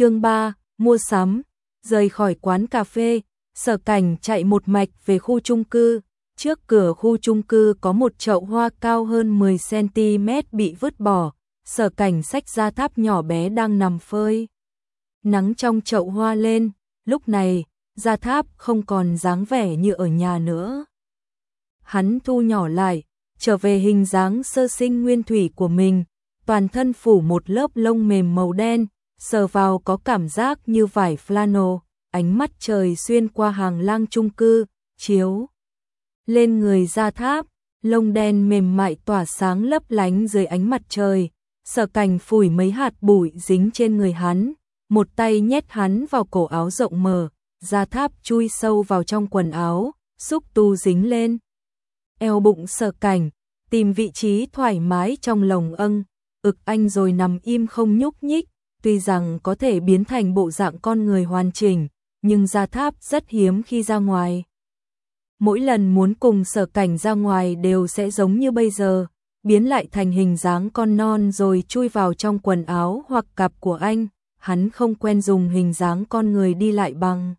chương 3, mua sắm, rời khỏi quán cà phê, sở cảnh chạy một mạch về khu chung cư. Trước cửa khu chung cư có một chậu hoa cao hơn 10cm bị vứt bỏ, sở cảnh sách ra tháp nhỏ bé đang nằm phơi. Nắng trong chậu hoa lên, lúc này, gia tháp không còn dáng vẻ như ở nhà nữa. Hắn thu nhỏ lại, trở về hình dáng sơ sinh nguyên thủy của mình, toàn thân phủ một lớp lông mềm màu đen, sờ vào có cảm giác như vải flannel, ánh mắt trời xuyên qua hàng lang chung cư, chiếu lên người ra tháp, lông đen mềm mại tỏa sáng lấp lánh dưới ánh mặt trời. Sở Cảnh phủi mấy hạt bụi dính trên người hắn, một tay nhét hắn vào cổ áo rộng mở, ra tháp chui sâu vào trong quần áo, xúc tu dính lên. Eo bụng Sở Cảnh, tìm vị trí thoải mái trong lồng âng, ực anh rồi nằm im không nhúc nhích, tuy rằng có thể biến thành bộ dạng con người hoàn chỉnh, nhưng ra tháp rất hiếm khi ra ngoài. Mỗi lần muốn cùng sở cảnh ra ngoài đều sẽ giống như bây giờ, biến lại thành hình dáng con non rồi chui vào trong quần áo hoặc cặp của anh, hắn không quen dùng hình dáng con người đi lại bằng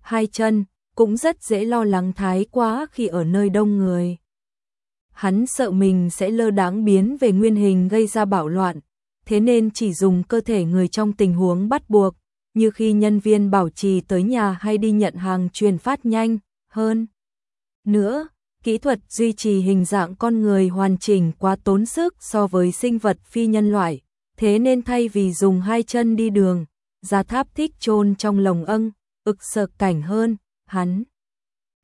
hai chân, cũng rất dễ lo lắng thái quá khi ở nơi đông người. Hắn sợ mình sẽ lơ đáng biến về nguyên hình gây ra bạo loạn, thế nên chỉ dùng cơ thể người trong tình huống bắt buộc, như khi nhân viên bảo trì tới nhà hay đi nhận hàng truyền phát nhanh hơn. Nữa, kỹ thuật duy trì hình dạng con người hoàn chỉnh quá tốn sức so với sinh vật phi nhân loại, thế nên thay vì dùng hai chân đi đường, Gia Tháp thích chôn trong lồng âng, ực sở cảnh hơn, hắn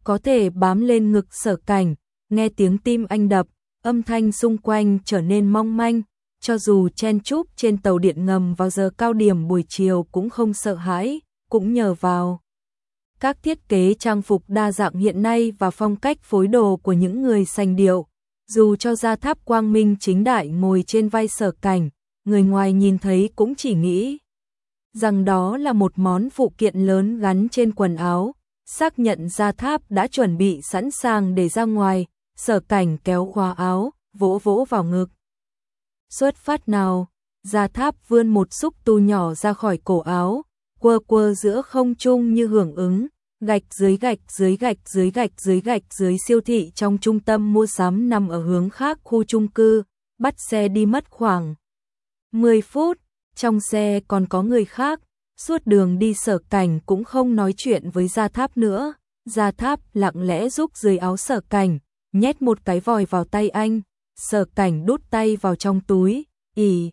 có thể bám lên ngực sở cảnh, nghe tiếng tim anh đập, âm thanh xung quanh trở nên mong manh, cho dù chen chúc trên tàu điện ngầm vào giờ cao điểm buổi chiều cũng không sợ hãi, cũng nhờ vào các thiết kế trang phục đa dạng hiện nay và phong cách phối đồ của những người sành điệu. Dù cho gia tháp quang minh chính đại ngồi trên vai sở cảnh, người ngoài nhìn thấy cũng chỉ nghĩ rằng đó là một món phụ kiện lớn gắn trên quần áo, xác nhận gia tháp đã chuẩn bị sẵn sàng để ra ngoài, sở cảnh kéo khóa áo, vỗ vỗ vào ngực. Xuất phát nào, gia tháp vươn một xúc tu nhỏ ra khỏi cổ áo, quơ quơ giữa không trung như hưởng ứng, gạch dưới gạch dưới gạch dưới gạch dưới gạch dưới siêu thị trong trung tâm mua sắm nằm ở hướng khác khu chung cư, bắt xe đi mất khoảng 10 phút, trong xe còn có người khác, suốt đường đi sở cảnh cũng không nói chuyện với Gia Tháp nữa, Gia Tháp lặng lẽ rút dưới áo sở cảnh, nhét một cái vòi vào tay anh, sở cảnh đút tay vào trong túi, ỉ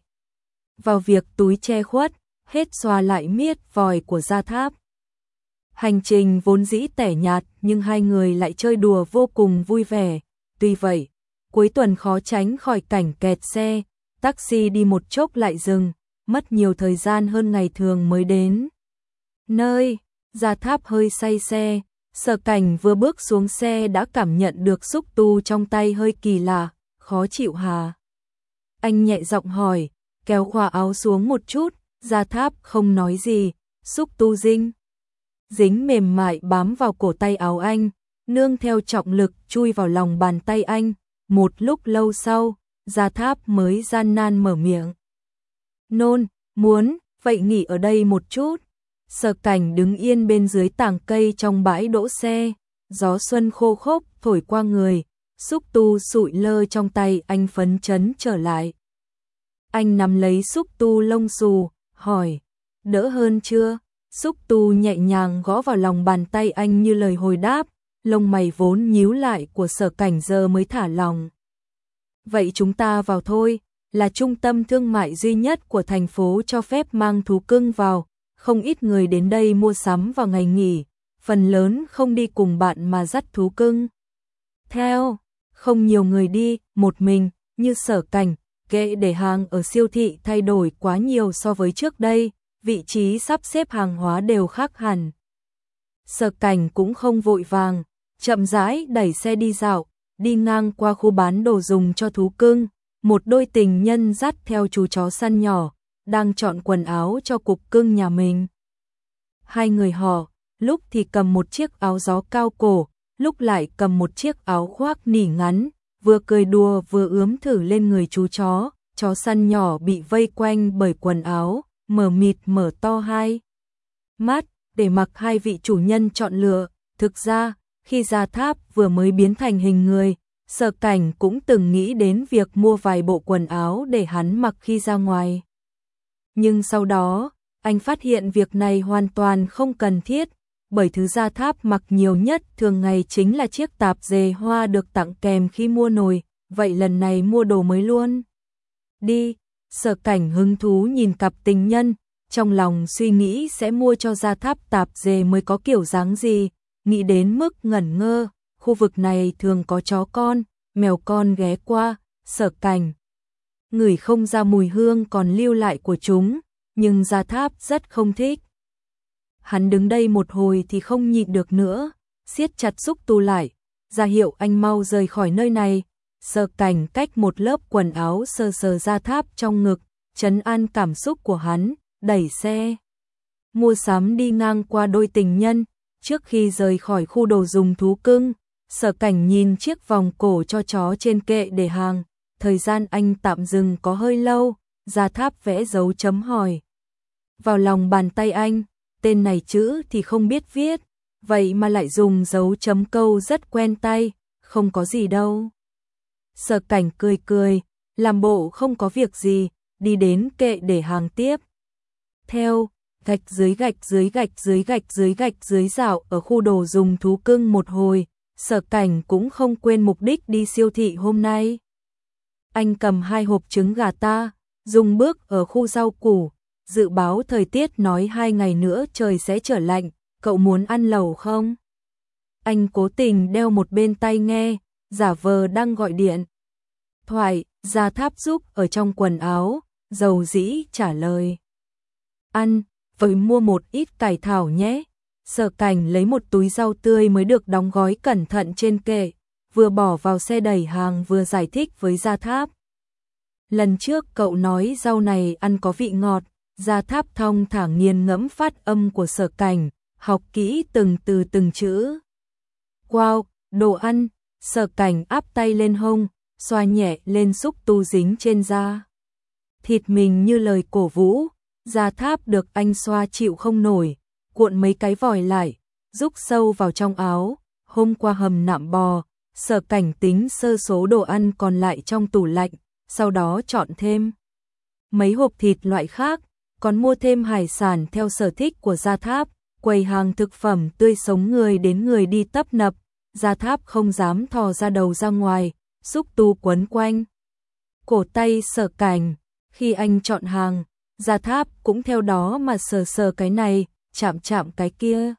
vào việc túi che khuất, hết xoa lại miết vòi của Gia Tháp. Hành trình vốn dĩ tẻ nhạt nhưng hai người lại chơi đùa vô cùng vui vẻ. Tuy vậy, cuối tuần khó tránh khỏi cảnh kẹt xe, taxi đi một chốc lại dừng, mất nhiều thời gian hơn ngày thường mới đến. Nơi, Gia tháp hơi say xe, sở cảnh vừa bước xuống xe đã cảm nhận được xúc tu trong tay hơi kỳ lạ, khó chịu hà. Anh nhẹ giọng hỏi, kéo khoa áo xuống một chút, ra tháp không nói gì, xúc tu dinh dính mềm mại bám vào cổ tay áo anh, nương theo trọng lực chui vào lòng bàn tay anh, một lúc lâu sau, Gia Tháp mới gian nan mở miệng. Nôn, muốn, vậy nghỉ ở đây một chút. Sở cảnh đứng yên bên dưới tảng cây trong bãi đỗ xe, gió xuân khô khốc thổi qua người, xúc tu sụi lơ trong tay anh phấn chấn trở lại. Anh nắm lấy xúc tu lông xù, hỏi, đỡ hơn chưa? Xúc tu nhẹ nhàng gõ vào lòng bàn tay anh như lời hồi đáp, lông mày vốn nhíu lại của sở cảnh giờ mới thả lòng. Vậy chúng ta vào thôi, là trung tâm thương mại duy nhất của thành phố cho phép mang thú cưng vào, không ít người đến đây mua sắm vào ngày nghỉ, phần lớn không đi cùng bạn mà dắt thú cưng. Theo, không nhiều người đi, một mình, như sở cảnh, kệ để hàng ở siêu thị thay đổi quá nhiều so với trước đây, vị trí sắp xếp hàng hóa đều khác hẳn. Sở cảnh cũng không vội vàng, chậm rãi đẩy xe đi dạo, đi ngang qua khu bán đồ dùng cho thú cưng, một đôi tình nhân dắt theo chú chó săn nhỏ, đang chọn quần áo cho cục cưng nhà mình. Hai người họ, lúc thì cầm một chiếc áo gió cao cổ, lúc lại cầm một chiếc áo khoác nỉ ngắn, vừa cười đùa vừa ướm thử lên người chú chó, chó săn nhỏ bị vây quanh bởi quần áo, mở mịt mở to hai mắt, để mặc hai vị chủ nhân chọn lựa. Thực ra, khi ra Tháp vừa mới biến thành hình người, Sở Cảnh cũng từng nghĩ đến việc mua vài bộ quần áo để hắn mặc khi ra ngoài. Nhưng sau đó, anh phát hiện việc này hoàn toàn không cần thiết, bởi thứ Gia Tháp mặc nhiều nhất thường ngày chính là chiếc tạp dề hoa được tặng kèm khi mua nồi, vậy lần này mua đồ mới luôn. Đi, Sở Cảnh hứng thú nhìn cặp tình nhân, trong lòng suy nghĩ sẽ mua cho Gia Tháp tạp dề mới có kiểu dáng gì, nghĩ đến mức ngẩn ngơ, khu vực này thường có chó con, mèo con ghé qua, sở cảnh. Người không ra mùi hương còn lưu lại của chúng, nhưng Gia Tháp rất không thích. Hắn đứng đây một hồi thì không nhịn được nữa, siết chặt xúc tu lại, ra hiệu anh mau rời khỏi nơi này. Sở cảnh cách một lớp quần áo sờ sờ Gia Tháp trong ngực, chấn an cảm xúc của hắn, đẩy xe. Mua sắm đi ngang qua đôi tình nhân, trước khi rời khỏi khu đồ dùng thú cưng, sở cảnh nhìn chiếc vòng cổ cho chó trên kệ để hàng, thời gian anh tạm dừng có hơi lâu, ra tháp vẽ dấu chấm hỏi. Vào lòng bàn tay anh, tên này chữ thì không biết viết, vậy mà lại dùng dấu chấm câu rất quen tay, không có gì đâu. Sở cảnh cười cười, làm bộ không có việc gì, đi đến kệ để hàng tiếp theo, gạch dưới gạch dưới gạch dưới gạch dưới gạch dưới dạo ở khu đồ dùng thú cưng một hồi, sở cảnh cũng không quên mục đích đi siêu thị hôm nay. Anh cầm hai hộp trứng gà ta, dùng bước ở khu rau củ, dự báo thời tiết nói hai ngày nữa trời sẽ trở lạnh, cậu muốn ăn lẩu không? Anh cố tình đeo một bên tay nghe, giả vờ đang gọi điện. Thoại, ra tháp giúp ở trong quần áo, dầu dĩ trả lời ăn, với mua một ít cải thảo nhé. Sở cảnh lấy một túi rau tươi mới được đóng gói cẩn thận trên kệ, vừa bỏ vào xe đẩy hàng vừa giải thích với Gia Tháp. Lần trước cậu nói rau này ăn có vị ngọt, Gia Tháp thong thả nghiền ngẫm phát âm của sở cảnh, học kỹ từng từ từng chữ. Wow, đồ ăn, sở cảnh áp tay lên hông, xoa nhẹ lên xúc tu dính trên da. Thịt mình như lời cổ vũ, Gia tháp được anh xoa chịu không nổi, cuộn mấy cái vòi lại, rúc sâu vào trong áo, hôm qua hầm nạm bò, sở cảnh tính sơ số đồ ăn còn lại trong tủ lạnh, sau đó chọn thêm mấy hộp thịt loại khác, còn mua thêm hải sản theo sở thích của Gia Tháp, quầy hàng thực phẩm tươi sống người đến người đi tấp nập, Gia Tháp không dám thò ra đầu ra ngoài, xúc tu quấn quanh. Cổ tay sở cảnh, khi anh chọn hàng, Gia Tháp cũng theo đó mà sờ sờ cái này, chạm chạm cái kia.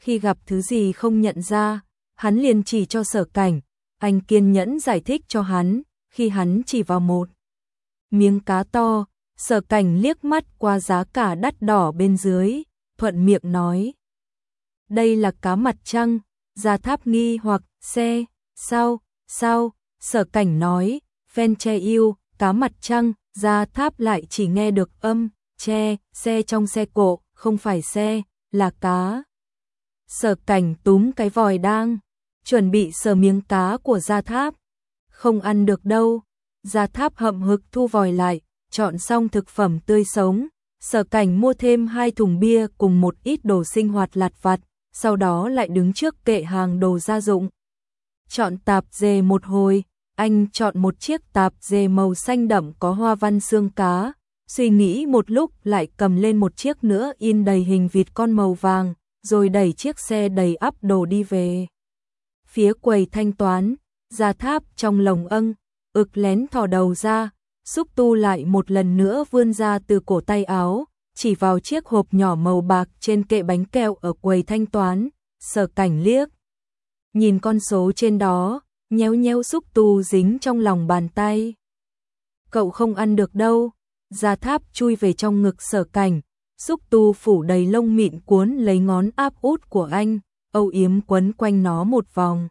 Khi gặp thứ gì không nhận ra, hắn liền chỉ cho sở cảnh, anh kiên nhẫn giải thích cho hắn, khi hắn chỉ vào một miếng cá to, sở cảnh liếc mắt qua giá cả đắt đỏ bên dưới, thuận miệng nói. Đây là cá mặt trăng, Gia Tháp nghi hoặc, xe, sao, sao, sở cảnh nói, phen che yêu, cá mặt trăng, giá tháp lại chỉ nghe được âm, che, xe trong xe cộ, không phải xe, là cá. Sở cảnh túm cái vòi đang, chuẩn bị sờ miếng cá của gia tháp. Không ăn được đâu, gia tháp hậm hực thu vòi lại, chọn xong thực phẩm tươi sống. Sở cảnh mua thêm hai thùng bia cùng một ít đồ sinh hoạt lặt vặt, sau đó lại đứng trước kệ hàng đồ gia dụng. Chọn tạp dề một hồi, anh chọn một chiếc tạp dề màu xanh đậm có hoa văn xương cá, suy nghĩ một lúc lại cầm lên một chiếc nữa in đầy hình vịt con màu vàng, rồi đẩy chiếc xe đầy ắp đồ đi về. Phía quầy thanh toán, gia tháp trong lồng âng, ực lén thò đầu ra, xúc tu lại một lần nữa vươn ra từ cổ tay áo, chỉ vào chiếc hộp nhỏ màu bạc trên kệ bánh kẹo ở quầy thanh toán, sở cảnh liếc. Nhìn con số trên đó, nhéo nhéo xúc tu dính trong lòng bàn tay. Cậu không ăn được đâu, Ra Tháp chui về trong ngực sở cảnh, xúc tu phủ đầy lông mịn cuốn lấy ngón áp út của anh, âu yếm quấn quanh nó một vòng.